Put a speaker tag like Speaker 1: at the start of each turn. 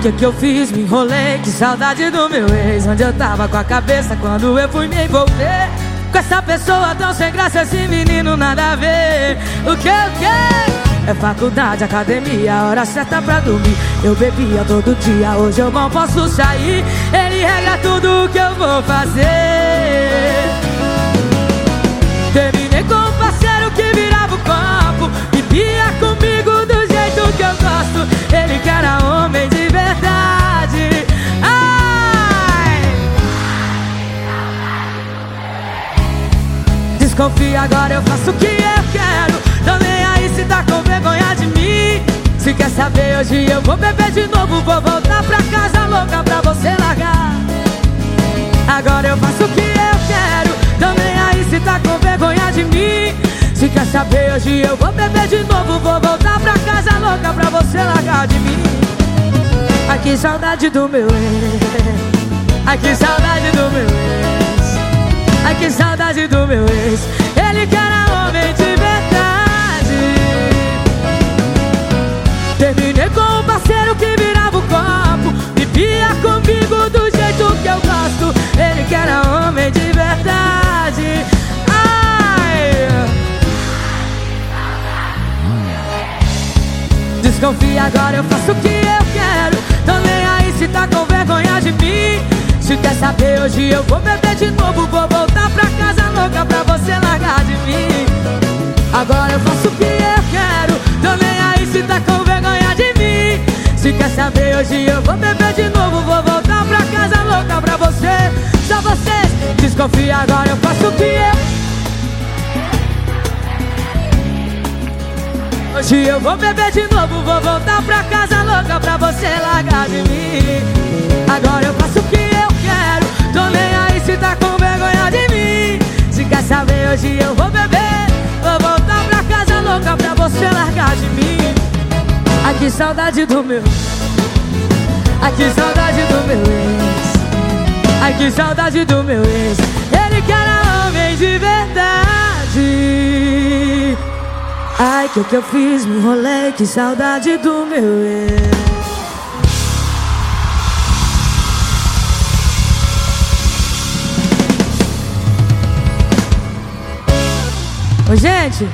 Speaker 1: que que eu fiz? Me enrolei, que saudade do meu ex. Onde eu tava com a cabeça quando eu fui me envolver? Com essa pessoa tão sem graça, esse menino nada a ver. O que, o que? É faculdade, academia, hora certa pra dormir. Eu bebia todo dia, hoje eu não posso sair. Ele regra tudo o que eu vou fazer Desconfia, agora eu faço o que eu quero. Tô nem aí se tá com vergonha de mim. Se quer saber, hoje eu vou beber de novo. Vou voltar pra casa louca pra você largar. Agora eu faço o que eu quero. Tô nem aí se tá com vergonha de mim. Se quer saber, hoje eu vou beber de novo. Vou voltar pra casa louca pra você largar de mim. Ai que saudade do meu ex. Ai que saudade Desconfia, agora eu faço o que eu quero. Tô nem aí se tá com vergonha de mim. Se quer saber, hoje eu vou beber de novo. Vou voltar pra casa louca pra você largar de mim. Agora eu faço o que eu quero. Tô nem aí se tá com vergonha de mim. Se quer saber, hoje eu vou beber de novo. Vou voltar pra casa louca pra você. Só vocês. Desconfia, agora eu faço Hoje eu vou beber de novo, vou voltar pra casa louca pra você largar de mim. Agora eu faço o que eu quero, tô nem aí se tá com vergonha de mim. Se quer saber, hoje eu vou beber, vou voltar pra casa louca pra você largar de mim. Ai que saudade do meu, ai que saudade do meu ex. Ai que saudade do meu ex, ele que era homem de verdade Ai, que que eu fiz? Me enrolei, que saudade do meu ex Ô, gente,